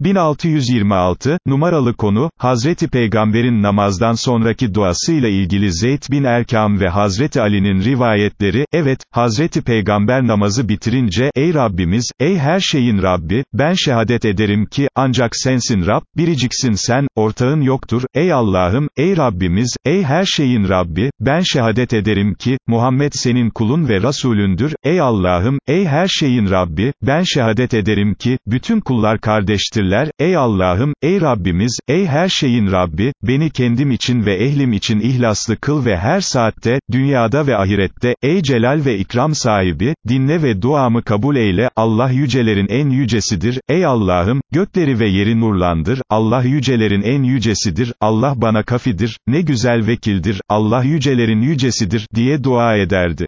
1626, numaralı konu, Hazreti Peygamber'in namazdan sonraki duasıyla ilgili Zeyd bin Erkam ve Hazreti Ali'nin rivayetleri, evet, Hazreti Peygamber namazı bitirince, ey Rabbimiz, ey her şeyin Rabbi, ben şehadet ederim ki, ancak sensin Rab, biriciksin sen, ortağın yoktur, ey Allah'ım, ey Rabbimiz, ey her şeyin Rabbi, ben şehadet ederim ki, Muhammed senin kulun ve Resulündür, ey Allah'ım, ey her şeyin Rabbi, ben şehadet ederim ki, bütün kullar kardeştirler, ey Allah'ım, ey Rabbimiz, ey her şeyin Rabbi, beni kendim için ve ehlim için ihlaslı kıl ve her saatte, dünyada ve ahirette, ey celal ve ikram sahibi, dinle ve duamı kabul eyle, Allah yücelerin en yücesidir, ey Allah'ım, gökleri ve yeri nurlandır, Allah yücelerin en yücesidir, Allah bana kafidir, ne güzel vekildir, Allah yücelerin yücesidir, diye dua ederdi.